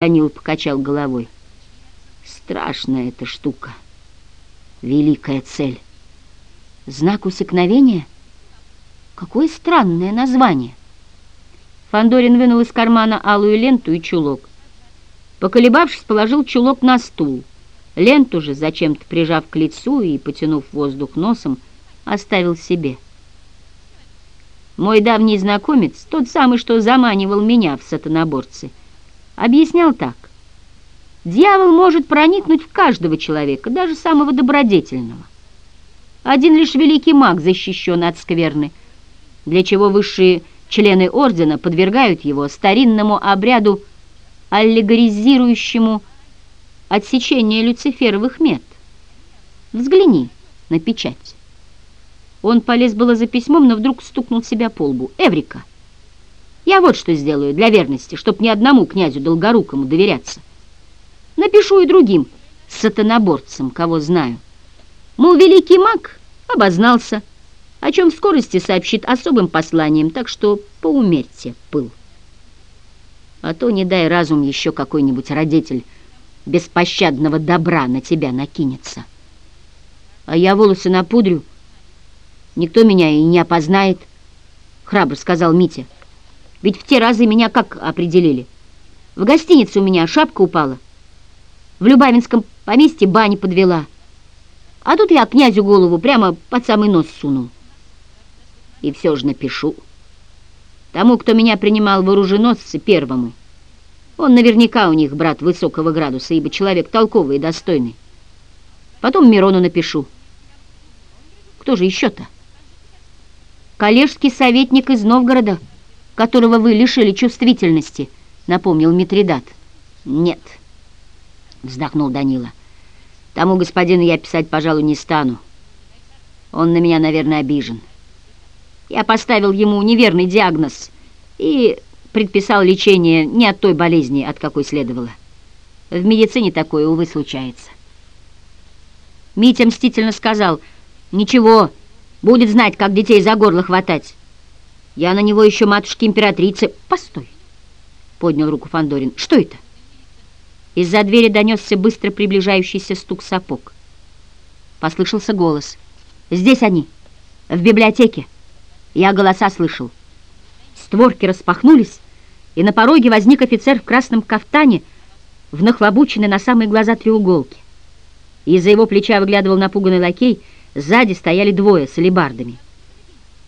Данил покачал головой. Страшная эта штука. Великая цель. Знак усекновения? Какое странное название. Фандорин вынул из кармана алую ленту и чулок. Поколебавшись, положил чулок на стул. Ленту же, зачем-то прижав к лицу и потянув воздух носом, оставил себе. Мой давний знакомец, тот самый, что заманивал меня в сатаноборцы, — объяснял так. Дьявол может проникнуть в каждого человека, даже самого добродетельного. Один лишь великий маг защищен от скверны, для чего высшие члены ордена подвергают его старинному обряду, аллегоризирующему отсечение люциферовых мет. Взгляни на печать. Он полез было за письмом, но вдруг стукнул себя по лбу. «Эврика!» Я вот что сделаю для верности, чтоб ни одному князю Долгорукому доверяться. Напишу и другим сатаноборцам, кого знаю. Мол, великий маг обознался, о чем в скорости сообщит особым посланием, так что поумерьте пыл. А то не дай разум еще какой-нибудь родитель беспощадного добра на тебя накинется. А я волосы напудрю, никто меня и не опознает, храбро сказал Митя. Ведь в те разы меня как определили? В гостинице у меня шапка упала. В Любавинском поместье бани подвела. А тут я князю голову прямо под самый нос сунул. И все же напишу. Тому, кто меня принимал в оруженосце первому. Он наверняка у них брат высокого градуса, ибо человек толковый и достойный. Потом Мирону напишу. Кто же еще-то? Коллежский советник из Новгорода — которого вы лишили чувствительности», — напомнил Митридат. «Нет», — вздохнул Данила. «Тому господину я писать, пожалуй, не стану. Он на меня, наверное, обижен. Я поставил ему неверный диагноз и предписал лечение не от той болезни, от какой следовало. В медицине такое, увы, случается». Митя мстительно сказал, «Ничего, будет знать, как детей за горло хватать». Я на него еще матушки-императрицы... Постой! Поднял руку Фандорин. Что это? Из-за двери донесся быстро приближающийся стук сапог. Послышался голос. Здесь они, в библиотеке. Я голоса слышал. Створки распахнулись, и на пороге возник офицер в красном кафтане, в нахлобученной на самые глаза треуголке. Из-за его плеча выглядывал напуганный лакей, сзади стояли двое с алебардами.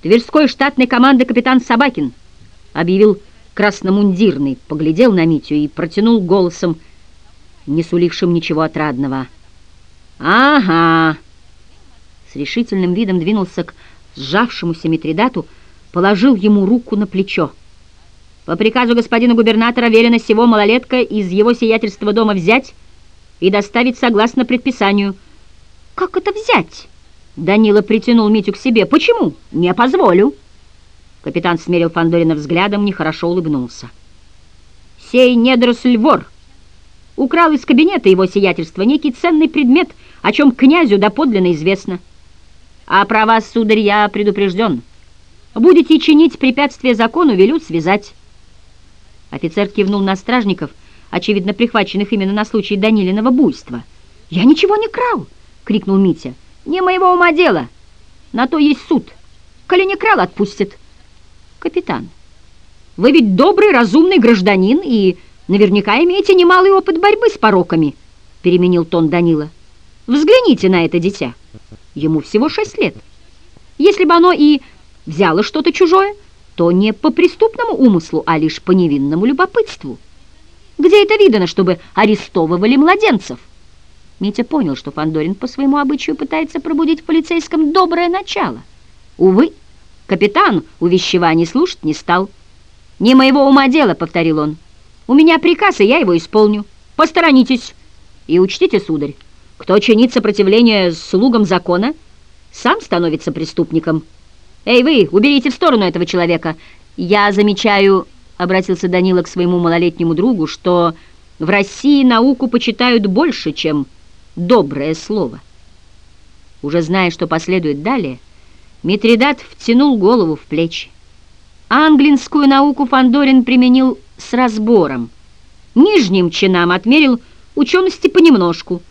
Тверской штатной команды капитан Собакин объявил красномундирный, поглядел на Митю и протянул голосом, не сулившим ничего отрадного. «Ага!» С решительным видом двинулся к сжавшемуся Митридату, положил ему руку на плечо. «По приказу господина губернатора велено сего малолетка из его сиятельства дома взять и доставить согласно предписанию». «Как это взять?» Данила притянул Митю к себе. «Почему? Не позволю!» Капитан смерил Фандорина взглядом, нехорошо улыбнулся. «Сей недоросль вор! Украл из кабинета его сиятельства некий ценный предмет, о чем князю доподлинно известно. А про вас, сударь, я предупрежден. Будете чинить препятствие закону, велю связать». Офицер кивнул на стражников, очевидно прихваченных именно на случай Данилиного буйства. «Я ничего не крал!» — крикнул Митя. Не моего ума дело. На то есть суд. Коли отпустит. Капитан, вы ведь добрый, разумный гражданин и наверняка имеете немалый опыт борьбы с пороками, переменил тон Данила. Взгляните на это дитя. Ему всего шесть лет. Если бы оно и взяло что-то чужое, то не по преступному умыслу, а лишь по невинному любопытству. Где это видано, чтобы арестовывали младенцев? Митя понял, что Фандорин по своему обычаю пытается пробудить в полицейском доброе начало. Увы, капитан увещеваний слушать не стал. «Не моего ума дело», — повторил он. «У меня приказ, и я его исполню. Посторонитесь. И учтите, сударь, кто чинит сопротивление слугам закона, сам становится преступником. Эй, вы, уберите в сторону этого человека. Я замечаю, — обратился Данила к своему малолетнему другу, — что в России науку почитают больше, чем доброе слово. Уже зная, что последует далее, Митридат втянул голову в плечи. Англинскую науку Фандорин применил с разбором, Нижним чинам отмерил учености понемножку —